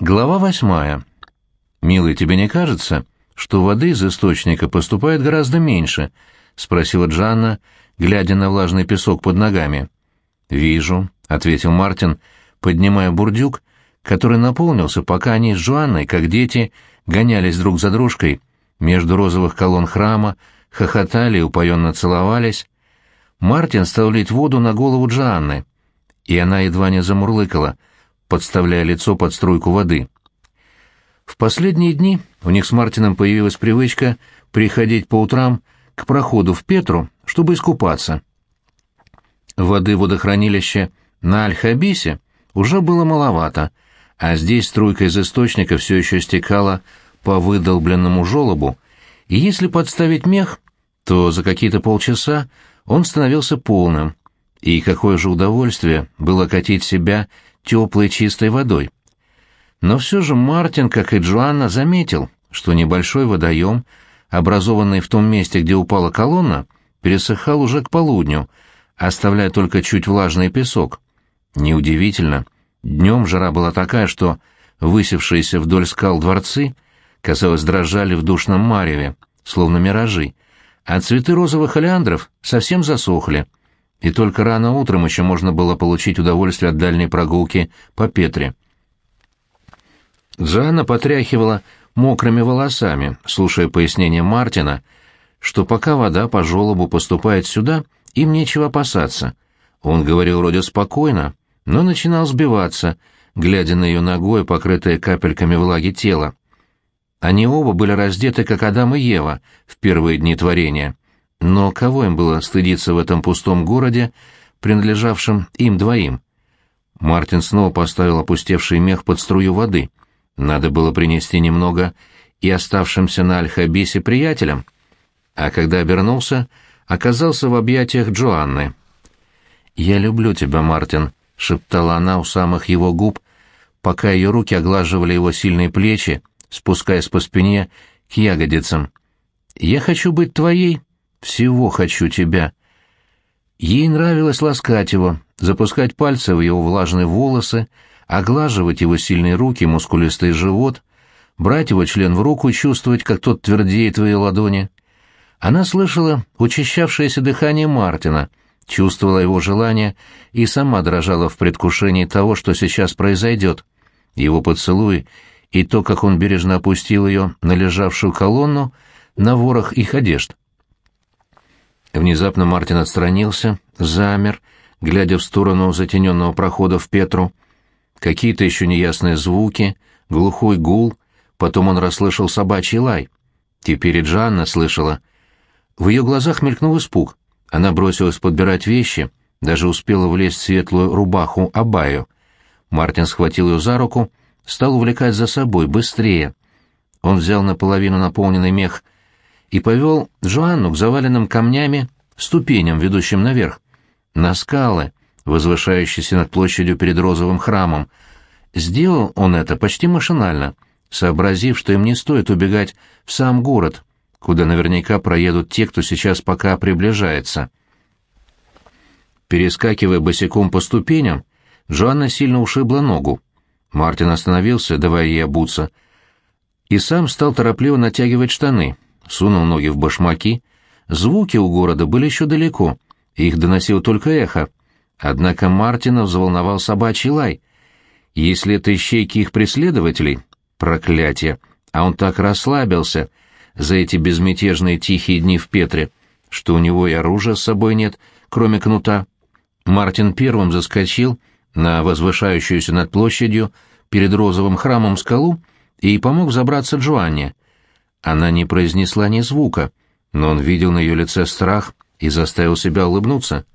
Глава восьмая. «Милый, тебе не кажется, что воды из источника поступает гораздо меньше?» — спросила Джанна, глядя на влажный песок под ногами. «Вижу», — ответил Мартин, поднимая бурдюк, который наполнился, пока они с Джоанной, как дети, гонялись друг за дружкой между розовых колонн храма, хохотали и упоенно целовались. Мартин стал лить воду на голову Джоанны, и она едва не замурлыкала — подставляя лицо под струйку воды. В последние дни у них с Мартином появилась привычка приходить по утрам к проходу в Петру, чтобы искупаться. Воды водохранилища на Аль-Хабисе уже было маловато, а здесь струйка из источника все еще стекала по выдолбленному желобу, и если подставить мех, то за какие-то полчаса он становился полным, и какое же удовольствие было катить себя теплой чистой водой. Но все же Мартин, как и Джоанна, заметил, что небольшой водоем, образованный в том месте, где упала колонна, пересыхал уже к полудню, оставляя только чуть влажный песок. Неудивительно, днем жара была такая, что высевшиеся вдоль скал дворцы, казалось, дрожали в душном мареве, словно миражи, а цветы розовых олеандров совсем засохли — и только рано утром еще можно было получить удовольствие от дальней прогулки по Петре. Жанна потряхивала мокрыми волосами, слушая пояснение Мартина, что пока вода по желобу поступает сюда, им нечего опасаться. Он говорил вроде спокойно, но начинал сбиваться, глядя на ее ногой, покрытое капельками влаги тело. Они оба были раздеты, как Адам и Ева, в первые дни творения. Но кого им было стыдиться в этом пустом городе, принадлежавшем им двоим? Мартин снова поставил опустевший мех под струю воды. Надо было принести немного и оставшимся на Аль-Хабисе приятелям. А когда обернулся, оказался в объятиях Джоанны. «Я люблю тебя, Мартин», — шептала она у самых его губ, пока ее руки оглаживали его сильные плечи, спускаясь по спине к ягодицам. «Я хочу быть твоей всего хочу тебя». Ей нравилось ласкать его, запускать пальцы в его влажные волосы, оглаживать его сильные руки, мускулистый живот, брать его член в руку и чувствовать, как тот твердеет в ее ладони. Она слышала учащавшееся дыхание Мартина, чувствовала его желание и сама дрожала в предвкушении того, что сейчас произойдет. Его поцелуй и то, как он бережно опустил ее на лежавшую колонну, на ворох их одежд. Внезапно Мартин отстранился, замер, глядя в сторону затененного прохода в Петру. Какие-то еще неясные звуки, глухой гул, потом он расслышал собачий лай. Теперь и Джанна слышала. В ее глазах мелькнул испуг. Она бросилась подбирать вещи, даже успела влезть в светлую рубаху Абаю. Мартин схватил ее за руку, стал увлекать за собой, быстрее. Он взял наполовину наполненный мех и повел Джоанну к заваленным камнями ступеням, ведущим наверх, на скалы, возвышающиеся над площадью перед розовым храмом. Сделал он это почти машинально, сообразив, что им не стоит убегать в сам город, куда наверняка проедут те, кто сейчас пока приближается. Перескакивая босиком по ступеням, Джоанна сильно ушибла ногу. Мартин остановился, давая ей обуться, и сам стал торопливо натягивать штаны — сунул ноги в башмаки. Звуки у города были еще далеко, их доносил только эхо. Однако Мартина взволновал собачий лай. Если это ищейки их преследователей, проклятие, а он так расслабился за эти безмятежные тихие дни в Петре, что у него и оружия с собой нет, кроме кнута. Мартин первым заскочил на возвышающуюся над площадью перед розовым храмом скалу и помог забраться Джоанне. Она не произнесла ни звука, но он видел на ее лице страх и заставил себя улыбнуться.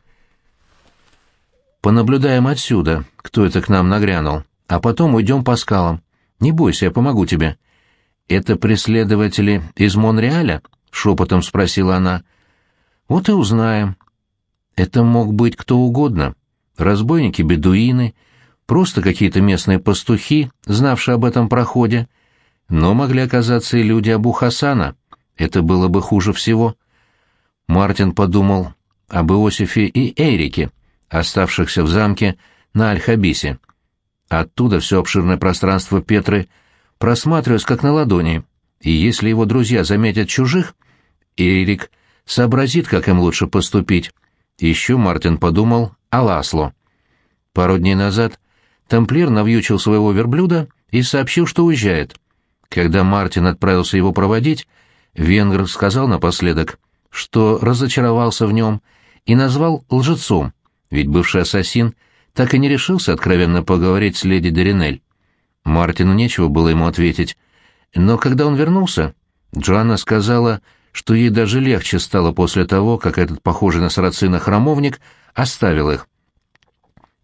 «Понаблюдаем отсюда, кто это к нам нагрянул, а потом уйдем по скалам. Не бойся, я помогу тебе». «Это преследователи из Монреаля?» — шепотом спросила она. «Вот и узнаем. Это мог быть кто угодно. Разбойники-бедуины, просто какие-то местные пастухи, знавшие об этом проходе» Но могли оказаться и люди Абу Хасана. Это было бы хуже всего. Мартин подумал об Иосифе и Эрике, оставшихся в замке на Аль-Хабисе. Оттуда все обширное пространство Петры просматривалось как на ладони, и если его друзья заметят чужих, Эрик сообразит, как им лучше поступить. Еще Мартин подумал о Ласло. Пару дней назад тамплиер навьючил своего верблюда и сообщил, что уезжает. Когда Мартин отправился его проводить, Венгр сказал напоследок, что разочаровался в нем и назвал лжецом, ведь бывший ассасин так и не решился откровенно поговорить с леди Деринель. Мартину нечего было ему ответить, но когда он вернулся, Джоанна сказала, что ей даже легче стало после того, как этот похожий на сарацина храмовник оставил их.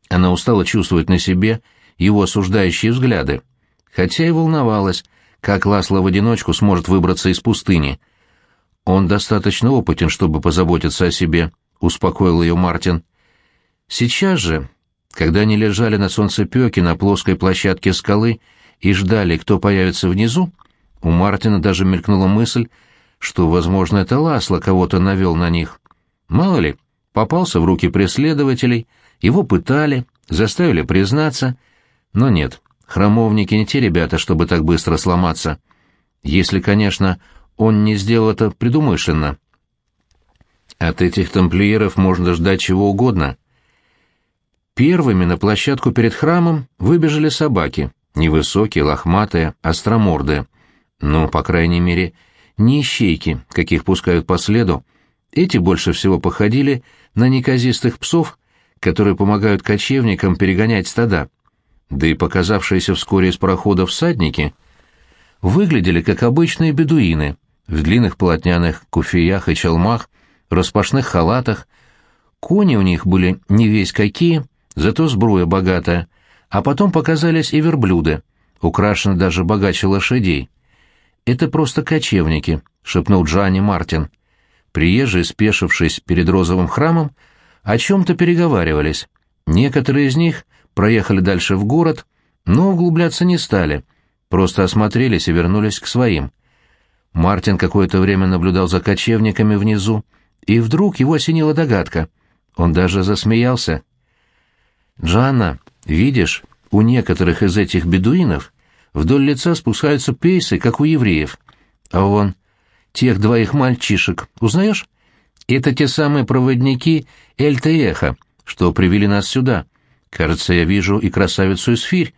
Она устала чувствовать на себе его осуждающие взгляды, хотя и волновалась, как Ласло в одиночку сможет выбраться из пустыни. Он достаточно опытен, чтобы позаботиться о себе, успокоил ее Мартин. Сейчас же, когда они лежали на солнцепеке на плоской площадке скалы и ждали, кто появится внизу, у Мартина даже мелькнула мысль, что, возможно, это Ласло кого-то навел на них. Мало ли, попался в руки преследователей, его пытали, заставили признаться, но нет, Храмовники не те ребята, чтобы так быстро сломаться. Если, конечно, он не сделал это предумышленно. От этих тамплиеров можно ждать чего угодно. Первыми на площадку перед храмом выбежали собаки, невысокие, лохматые, остромордые. Ну, по крайней мере, не ищейки, каких пускают по следу. Эти больше всего походили на неказистых псов, которые помогают кочевникам перегонять стада да и показавшиеся вскоре из прохода всадники, выглядели как обычные бедуины, в длинных полотняных куфиях и челмах, распашных халатах. Кони у них были не весь какие, зато сбруя богатая, а потом показались и верблюды, украшены даже богаче лошадей. «Это просто кочевники», — шепнул Джанни Мартин. Приезжие, спешившись перед розовым храмом, о чем-то переговаривались. Некоторые из них проехали дальше в город, но углубляться не стали, просто осмотрелись и вернулись к своим. Мартин какое-то время наблюдал за кочевниками внизу, и вдруг его осенила догадка. Он даже засмеялся. «Джанна, видишь, у некоторых из этих бедуинов вдоль лица спускаются пейсы, как у евреев. А вон, тех двоих мальчишек, узнаешь? Это те самые проводники Эльтееха, что привели нас сюда. Кажется, я вижу и красавицу Исфирь,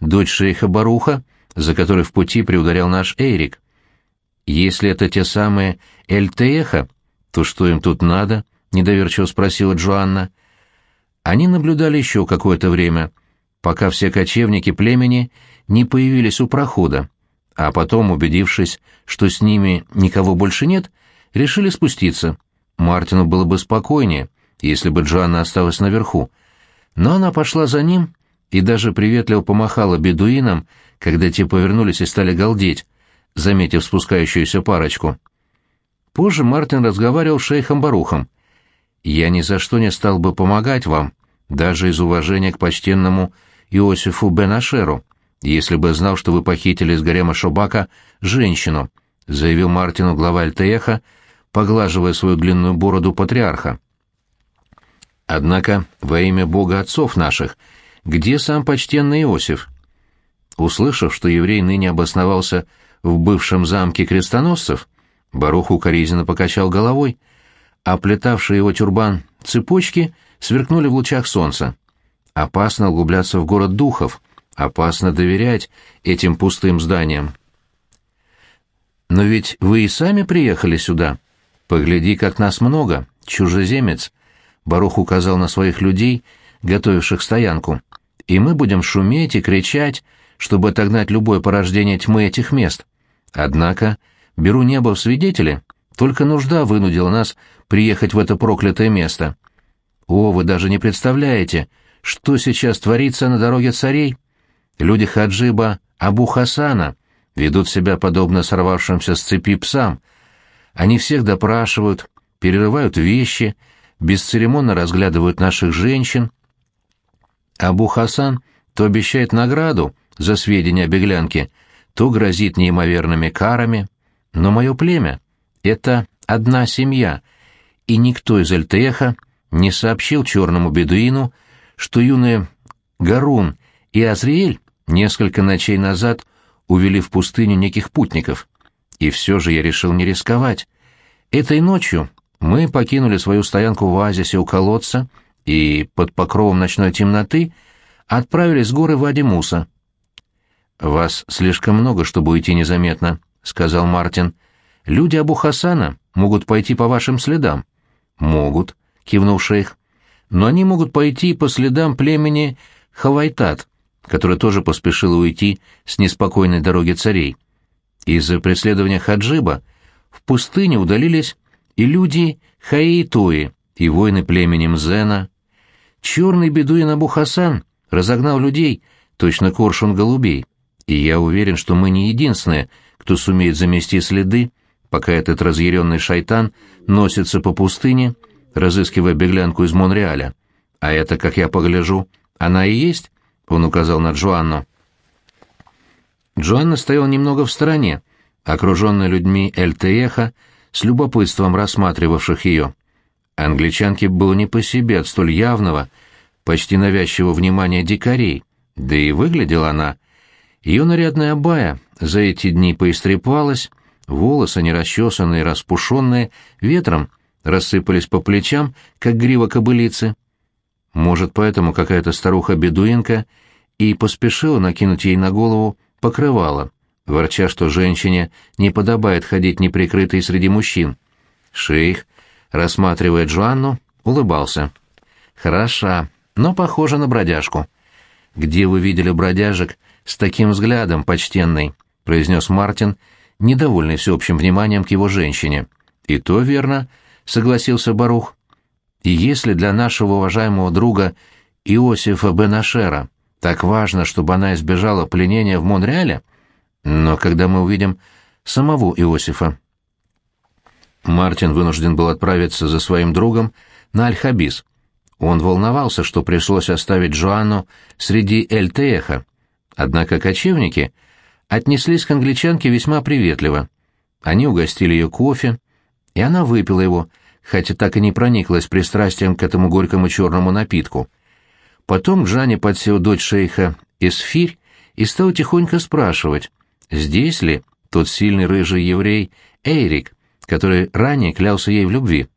дочь шейха Баруха, за которой в пути приударял наш Эрик. Если это те самые Эльтеха, то что им тут надо? — недоверчиво спросила Джоанна. Они наблюдали еще какое-то время, пока все кочевники племени не появились у прохода, а потом, убедившись, что с ними никого больше нет, решили спуститься. Мартину было бы спокойнее, если бы Джоанна осталась наверху, но она пошла за ним и даже приветливо помахала бедуинам, когда те повернулись и стали галдеть, заметив спускающуюся парочку. Позже Мартин разговаривал с шейхом Барухом. «Я ни за что не стал бы помогать вам, даже из уважения к почтенному Иосифу Бенашеру, если бы знал, что вы похитили из гарема Шобака женщину», заявил Мартину глава Альтееха, поглаживая свою длинную бороду патриарха. Однако, во имя Бога отцов наших, где сам почтенный Иосиф? Услышав, что еврей ныне обосновался в бывшем замке крестоносцев, Барух укоризненно покачал головой. Оплетавшие его тюрбан цепочки сверкнули в лучах солнца. Опасно углубляться в город духов, опасно доверять этим пустым зданиям. Но ведь вы и сами приехали сюда. Погляди, как нас много, чужеземец. Барух указал на своих людей, готовивших стоянку. «И мы будем шуметь и кричать, чтобы отогнать любое порождение тьмы этих мест. Однако, беру небо в свидетели, только нужда вынудила нас приехать в это проклятое место. О, вы даже не представляете, что сейчас творится на дороге царей. Люди Хаджиба Абу Хасана ведут себя подобно сорвавшимся с цепи псам. Они всех допрашивают, перерывают вещи, бесцеремонно разглядывают наших женщин. Абу Хасан то обещает награду за сведения о беглянке, то грозит неимоверными карами. Но мое племя — это одна семья, и никто из Эльтеха не сообщил черному бедуину, что юные Гарун и Азриэль несколько ночей назад увели в пустыню неких путников. И все же я решил не рисковать. Этой ночью мы покинули свою стоянку в оазисе у колодца и под покровом ночной темноты отправились с горы Вадимуса. «Вас слишком много, чтобы уйти незаметно», — сказал Мартин. «Люди Абу Хасана могут пойти по вашим следам». «Могут», — кивнул шейх. «Но они могут пойти по следам племени Хавайтат, которое тоже поспешило уйти с неспокойной дороги царей. Из-за преследования Хаджиба в пустыне удалились и люди Хаитуи, и воины племени Мзена. Черный бедуин Абу Хасан разогнал людей, точно коршун голубей, и я уверен, что мы не единственные, кто сумеет замести следы, пока этот разъяренный шайтан носится по пустыне, разыскивая беглянку из Монреаля. А это, как я погляжу, она и есть, — он указал на Джоанну. Джоанна стояла немного в стороне, окруженная людьми Эльтееха, с любопытством рассматривавших ее. Англичанке было не по себе от столь явного, почти навязчивого внимания дикарей, да и выглядела она. Ее нарядная абая за эти дни поистрепалась, волосы, нерасчесанные, распушенные, ветром рассыпались по плечам, как грива кобылицы. Может, поэтому какая-то старуха-бедуинка и поспешила накинуть ей на голову покрывало, ворча, что женщине не подобает ходить неприкрытой среди мужчин. Шейх, рассматривая Джоанну, улыбался. «Хороша, но похожа на бродяжку». «Где вы видели бродяжек с таким взглядом, почтенный?» — произнес Мартин, недовольный всеобщим вниманием к его женщине. «И то верно», — согласился Барух. «И если для нашего уважаемого друга Иосифа Бенашера так важно, чтобы она избежала пленения в Монреале, но когда мы увидим самого Иосифа...» Мартин вынужден был отправиться за своим другом на Аль-Хабис. Он волновался, что пришлось оставить Джоанну среди Эль-Тееха. Однако кочевники отнеслись к англичанке весьма приветливо. Они угостили ее кофе, и она выпила его, хотя так и не прониклась пристрастием к этому горькому черному напитку. Потом к Жанне подсел дочь шейха Эсфирь и стал тихонько спрашивать, здесь ли тот сильный рыжий еврей Эйрик, который ранее клялся ей в любви.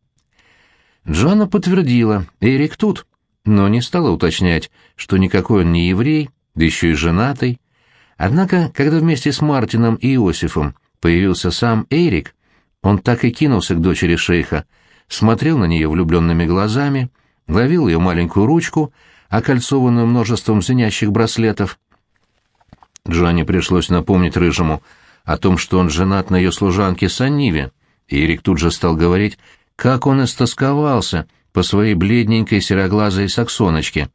Джоанна подтвердила, Эрик тут, но не стала уточнять, что никакой он не еврей, да еще и женатый. Однако, когда вместе с Мартином и Иосифом появился сам Эрик, он так и кинулся к дочери шейха, смотрел на нее влюбленными глазами, ловил ее маленькую ручку, окольцованную множеством звенящих браслетов. Джоанне пришлось напомнить Рыжему о том, что он женат на ее служанке Санниве, и Эрик тут же стал говорить, как он истосковался по своей бледненькой сероглазой саксоночке.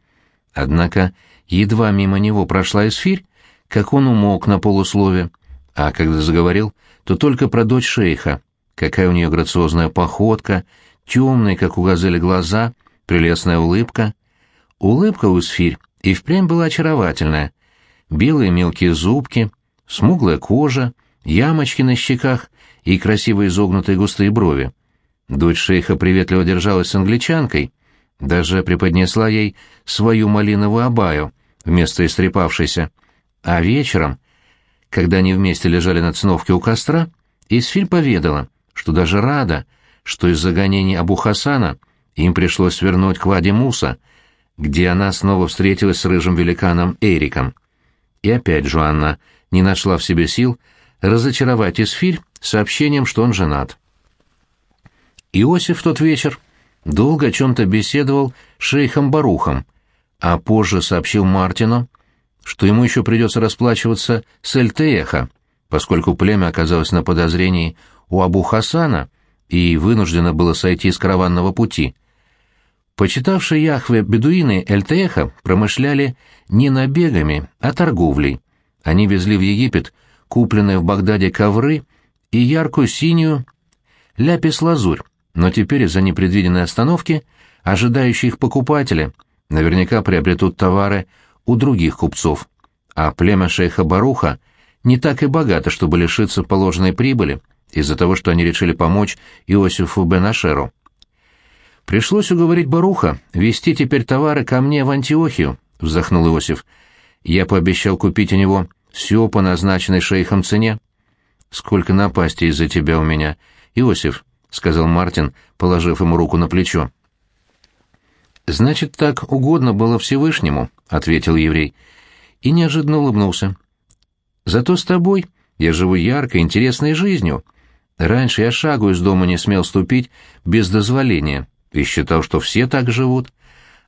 Однако едва мимо него прошла эсфирь, как он умолк на полуслове, а когда заговорил, то только про дочь шейха, какая у нее грациозная походка, темные, как у газели, глаза, прелестная улыбка. Улыбка у эсфирь и впрямь была очаровательная. Белые мелкие зубки, смуглая кожа, ямочки на щеках и красиво изогнутые густые брови. Дочь шейха приветливо держалась с англичанкой, даже преподнесла ей свою малиновую абаю вместо истрепавшейся. А вечером, когда они вместе лежали на циновке у костра, Исфиль поведала, что даже рада, что из-за гонений Абу Хасана им пришлось свернуть к Ваде Муса, где она снова встретилась с рыжим великаном Эриком. И опять Жуанна не нашла в себе сил разочаровать Исфиль сообщением, что он женат. Иосиф в тот вечер долго о чем-то беседовал с шейхом Барухом, а позже сообщил Мартину, что ему еще придется расплачиваться с Эльтееха, поскольку племя оказалось на подозрении у Абу Хасана и вынуждено было сойти с караванного пути. Почитавшие Яхве бедуины Эльтееха промышляли не набегами, а торговлей. Они везли в Египет купленные в Багдаде ковры и яркую синюю ляпис-лазурь, но теперь из-за непредвиденной остановки ожидающие их покупатели наверняка приобретут товары у других купцов, а племя шейха Баруха не так и богато, чтобы лишиться положенной прибыли из-за того, что они решили помочь Иосифу Бенашеру. «Пришлось уговорить Баруха везти теперь товары ко мне в Антиохию», — вздохнул Иосиф. Я пообещал купить у него все по назначенной шейхом цене. Сколько напасти из-за тебя у меня, Иосиф, — сказал Мартин, положив ему руку на плечо. «Значит, так угодно было Всевышнему», — ответил еврей, и неожиданно улыбнулся. «Зато с тобой я живу яркой, интересной жизнью. Раньше я шагу из дома не смел ступить без дозволения и считал, что все так живут.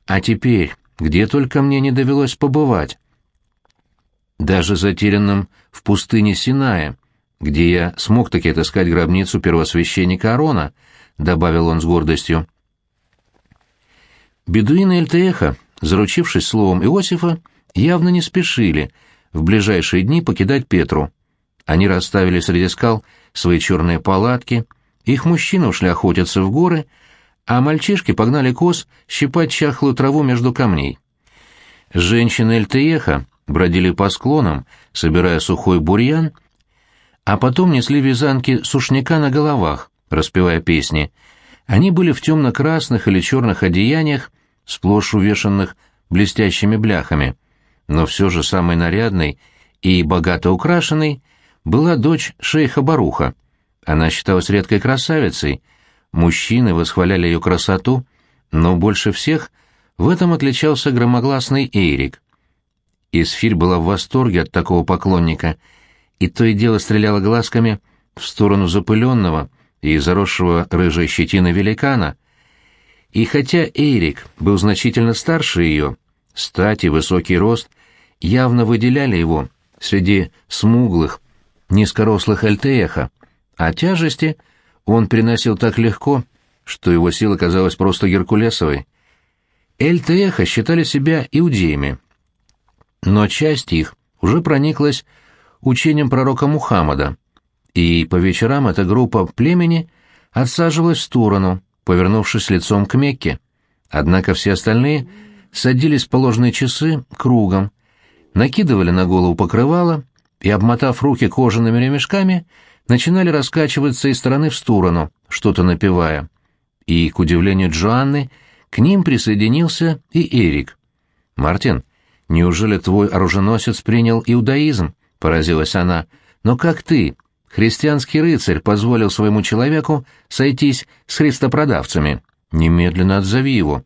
А теперь, где только мне не довелось побывать. Даже затерянным в пустыне Синая, где я смог таки отыскать гробницу первосвященника Арона, добавил он с гордостью. Бедуины Эльтеха, заручившись словом Иосифа, явно не спешили в ближайшие дни покидать Петру. Они расставили среди скал свои черные палатки, их мужчины ушли охотиться в горы, а мальчишки погнали коз щипать чахлую траву между камней. Женщины Эльтееха бродили по склонам, собирая сухой бурьян, а потом несли вязанки сушняка на головах, распевая песни. Они были в темно-красных или черных одеяниях, сплошь увешанных блестящими бляхами. Но все же самой нарядной и богато украшенной была дочь шейха Баруха. Она считалась редкой красавицей, мужчины восхваляли ее красоту, но больше всех в этом отличался громогласный Эйрик. Исфирь была в восторге от такого поклонника, и то и дело стреляла глазками в сторону запыленного и заросшего рыжей щетины великана. И хотя Эрик был значительно старше ее, стать и высокий рост явно выделяли его среди смуглых, низкорослых эльтееха, а тяжести он переносил так легко, что его сила казалась просто геркулесовой. Эльтееха считали себя иудеями, но часть их уже прониклась учением пророка Мухаммада, и по вечерам эта группа племени отсаживалась в сторону, повернувшись лицом к Мекке. Однако все остальные садились в положенные часы кругом, накидывали на голову покрывало и, обмотав руки кожаными ремешками, начинали раскачиваться из стороны в сторону, что-то напевая. И, к удивлению Джоанны, к ним присоединился и Эрик. «Мартин, неужели твой оруженосец принял иудаизм?» — поразилась она. «Но как ты, христианский рыцарь, позволил своему человеку сойтись с христопродавцами? Немедленно отзови его».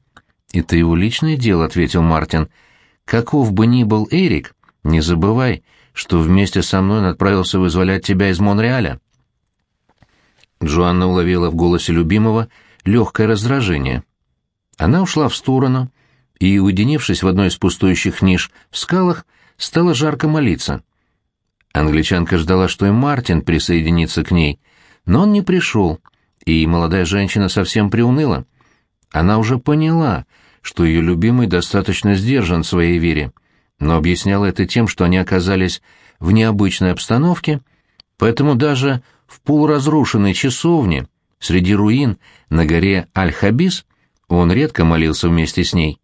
«Это его личное дело», — ответил Мартин. «Каков бы ни был Эрик, не забывай, что вместе со мной отправился вызволять тебя из Монреаля». Джоанна уловила в голосе любимого легкое раздражение. Она ушла в сторону и, уединившись в одной из пустующих ниш в скалах, стала жарко молиться. Англичанка ждала, что и Мартин присоединится к ней, но он не пришел, и молодая женщина совсем приуныла. Она уже поняла, что ее любимый достаточно сдержан в своей вере, но объясняла это тем, что они оказались в необычной обстановке, поэтому даже в полуразрушенной часовне, среди руин, на горе Аль-Хабис, он редко молился вместе с ней.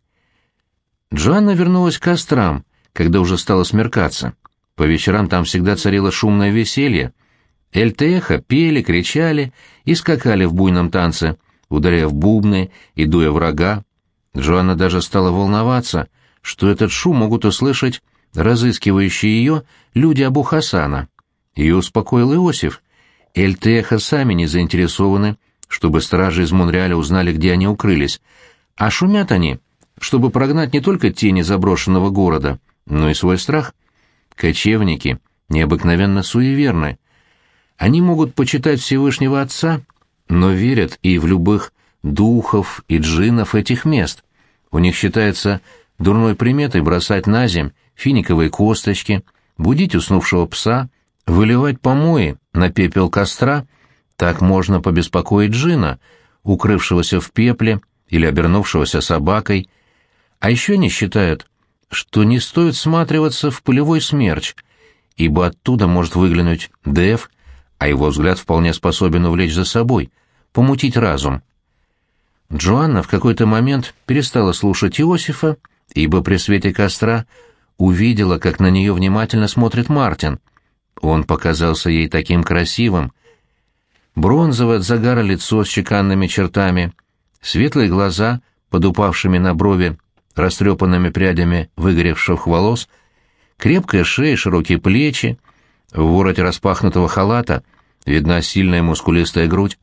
Джоанна вернулась к кострам, когда уже стало смеркаться. По вечерам там всегда царило шумное веселье. Эльтеха пели, кричали и скакали в буйном танце, ударяя в бубны и дуя врага. Джоанна даже стала волноваться, что этот шум могут услышать разыскивающие ее люди Абу Хасана. Ее успокоил Иосиф. Эльтеха сами не заинтересованы, чтобы стражи из Монреаля узнали, где они укрылись, а шумят они, чтобы прогнать не только тени заброшенного города, но и свой страх. Кочевники необыкновенно суеверны. Они могут почитать Всевышнего Отца, но верят и в любых духов и джинов этих мест. У них считается дурной приметой бросать на земь финиковые косточки, будить уснувшего пса, выливать помои на пепел костра, так можно побеспокоить джина, укрывшегося в пепле или обернувшегося собакой. А еще они считают, что не стоит сматриваться в полевой смерч, ибо оттуда может выглянуть Дев, а его взгляд вполне способен увлечь за собой, помутить разум. Джоанна в какой-то момент перестала слушать Иосифа, ибо при свете костра увидела, как на нее внимательно смотрит Мартин. Он показался ей таким красивым. Бронзовое от загара лицо с чеканными чертами, светлые глаза под упавшими на брови растрепанными прядями выгоревших волос, Крепкая шея, широкие плечи. В вороте распахнутого халата видна сильная мускулистая грудь.